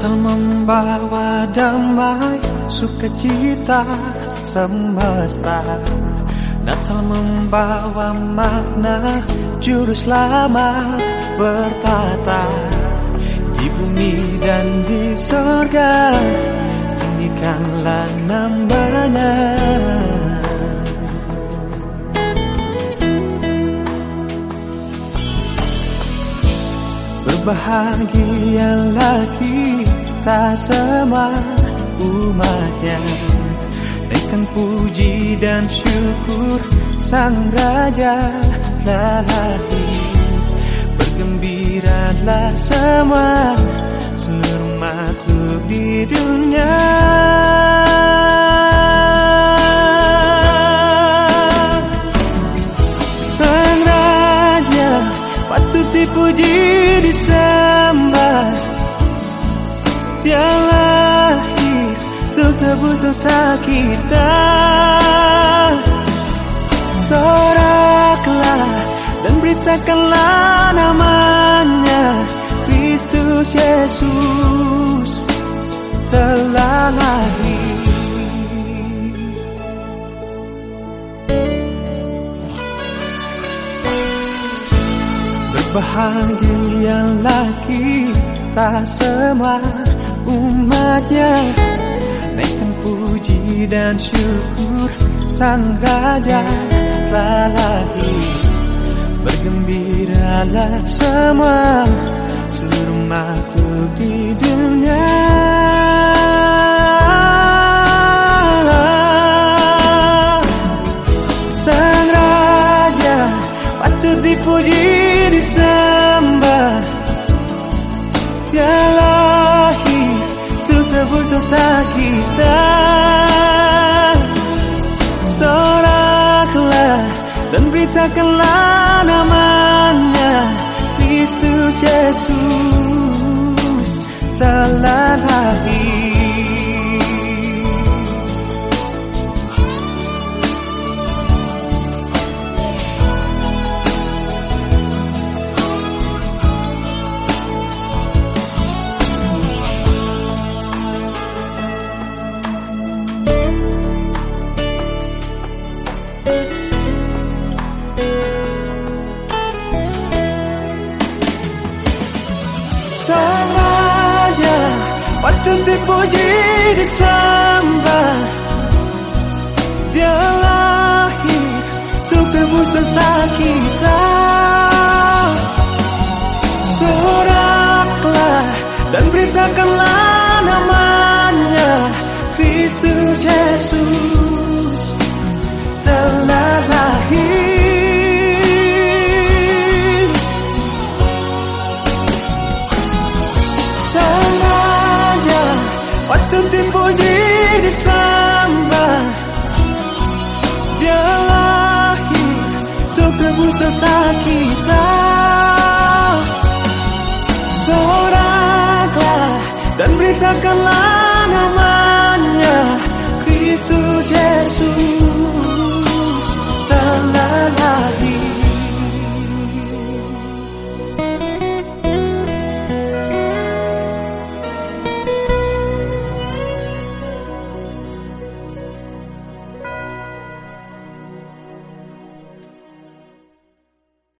Natal membawa damai sukacita semesta Natal membawa makna juru selamat bertata. Di bumi dan di sorga Tinggikanlah namanya Berbahagialah kita semua umatnya. Naikkan puji dan syukur Sang Raja telah lahir Bergembiralah semua Seluruh makhluk di dunia dosa kita. Soraklah dan beritakanlah namanya Kristus Yesus telah lahir. Berbahagialah kita semua umatnya dan syukur Sang Raja telah lahir Bergembiralah semua Seluruh makhluk di dunia. Sang Raja patut dipuji disembah. Dia lahir untuk tebus dosa kita dan beritakanlah namanya Sang Raja patut dipuji disembah Dia lahir untuk tebus dosa kita. Soraklah dan beritakanlah Patuti puji disembah Dia lahir Untuk tebus dosa kita. Soraklah Dan beritakanlah namanya Kristus Yesus.